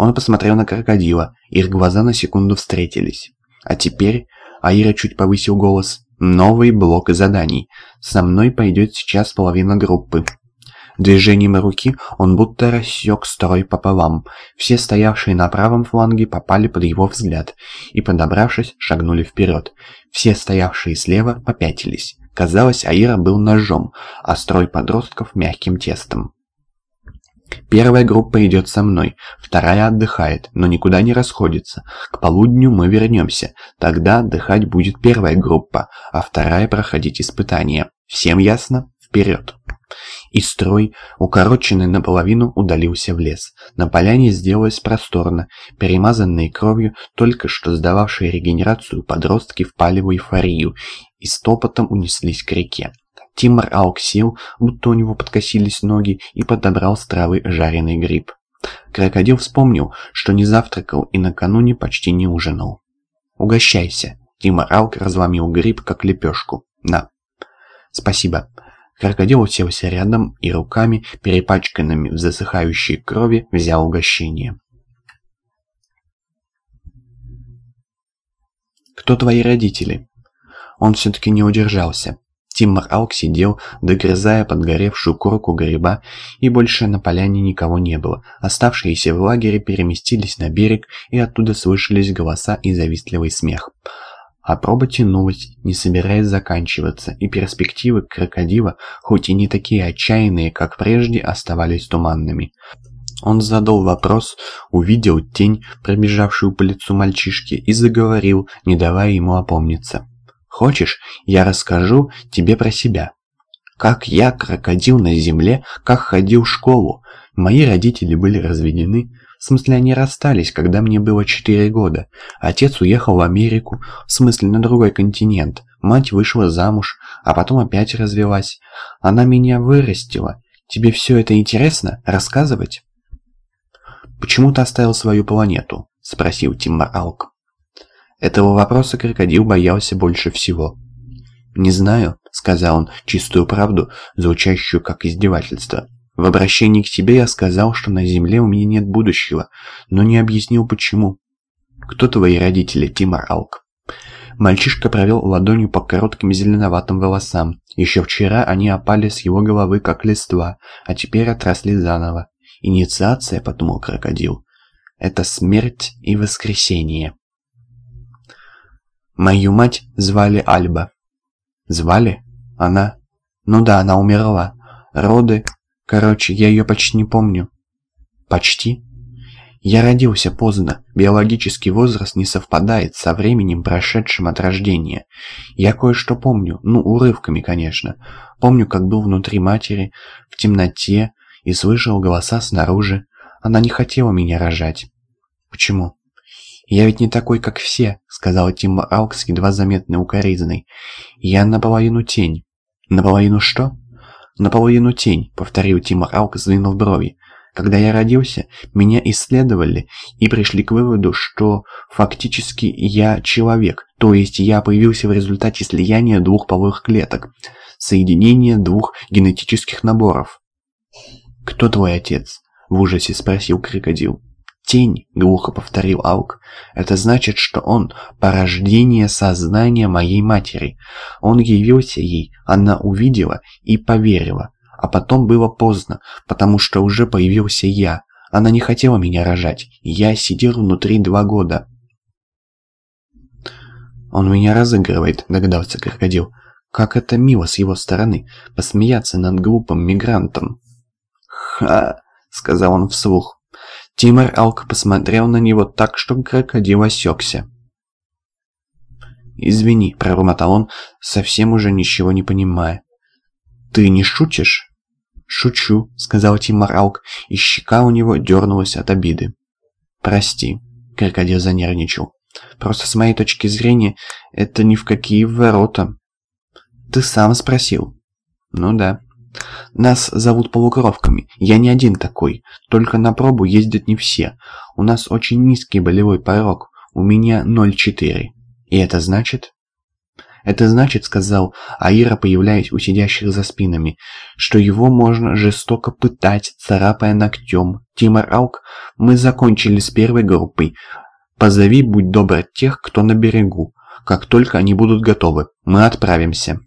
Он посмотрел на крокодила, их глаза на секунду встретились. А теперь, Аира чуть повысил голос, новый блок заданий. Со мной пойдет сейчас половина группы. Движением руки он будто рассек строй пополам. Все стоявшие на правом фланге попали под его взгляд и, подобравшись, шагнули вперед. Все стоявшие слева попятились. Казалось, Аира был ножом, а строй подростков мягким тестом. Первая группа идет со мной, вторая отдыхает, но никуда не расходится. К полудню мы вернемся, тогда отдыхать будет первая группа, а вторая проходить испытания. Всем ясно? Вперед! И строй, укороченный наполовину, удалился в лес. На поляне сделалось просторно. Перемазанные кровью, только что сдававшие регенерацию, подростки впали в эйфорию и стопотом унеслись к реке. Тимор Аук сел, будто у него подкосились ноги, и подобрал с травы жареный гриб. Крокодил вспомнил, что не завтракал и накануне почти не ужинал. «Угощайся!» Тимор Аук разломил гриб, как лепешку. «На!» «Спасибо!» Крокодил уселся рядом и руками, перепачканными в засыхающей крови, взял угощение. «Кто твои родители?» Он все-таки не удержался. Тиммар Алк сидел, догрызая подгоревшую корку гриба, и больше на поляне никого не было. Оставшиеся в лагере переместились на берег, и оттуда слышались голоса и завистливый смех. А проба тянулась, не собираясь заканчиваться, и перспективы крокодила, хоть и не такие отчаянные, как прежде, оставались туманными. Он задал вопрос, увидел тень, пробежавшую по лицу мальчишки, и заговорил, не давая ему опомниться. «Хочешь, я расскажу тебе про себя? Как я крокодил на земле, как ходил в школу. Мои родители были разведены, в смысле, они расстались, когда мне было 4 года. Отец уехал в Америку, в смысле, на другой континент. Мать вышла замуж, а потом опять развелась. Она меня вырастила. Тебе все это интересно? Рассказывать? «Почему ты оставил свою планету?» – спросил Тиммар Алк. Этого вопроса крокодил боялся больше всего. «Не знаю», – сказал он чистую правду, звучащую как издевательство. В обращении к тебе я сказал, что на Земле у меня нет будущего, но не объяснил почему. Кто твои родители, Тимар Алк? Мальчишка провел ладонью по коротким зеленоватым волосам. Еще вчера они опали с его головы, как листва, а теперь отросли заново. Инициация, подумал крокодил, это смерть и воскресение. Мою мать звали Альба. Звали? Она? Ну да, она умерла. Роды, Короче, я ее почти не помню. Почти? Я родился поздно, биологический возраст не совпадает со временем, прошедшим от рождения. Я кое-что помню, ну, урывками, конечно. Помню, как был внутри матери, в темноте, и слышал голоса снаружи. Она не хотела меня рожать. Почему? «Я ведь не такой, как все», — сказала Тима Алкс, едва заметной укоризной. «Я наполовину тень». «Наполовину что?» «Наполовину тень», — повторил Тимур Алк, сдвинув брови. «Когда я родился, меня исследовали и пришли к выводу, что фактически я человек, то есть я появился в результате слияния двух половых клеток, соединения двух генетических наборов». «Кто твой отец?» — в ужасе спросил крокодил. «Тень», — глухо повторил Алк. «Это значит, что он — порождение сознания моей матери. Он явился ей, она увидела и поверила. А потом было поздно, потому что уже появился я. Она не хотела меня рожать. Я сидел внутри два года». «Он меня разыгрывает», — догадался крокодил. «Как это мило с его стороны, посмеяться над глупым мигрантом». «Ха!» — сказал он вслух. Тимор Алк посмотрел на него так, что крокодил осекся. «Извини», — пробормотал он, совсем уже ничего не понимая. «Ты не шутишь?» «Шучу», — сказал Тимор Алк, и щека у него дернулась от обиды. «Прости», — крокодил занервничал. «Просто с моей точки зрения, это ни в какие ворота». «Ты сам спросил». «Ну да». Нас зовут полукровками. Я не один такой. Только на пробу ездят не все. У нас очень низкий болевой порог. У меня 0,4. И это значит? Это значит, сказал Аира, появляясь у сидящих за спинами, что его можно жестоко пытать, царапая ногтем. Тимар Аук, мы закончили с первой группой. Позови, будь добр, тех, кто на берегу. Как только они будут готовы, мы отправимся.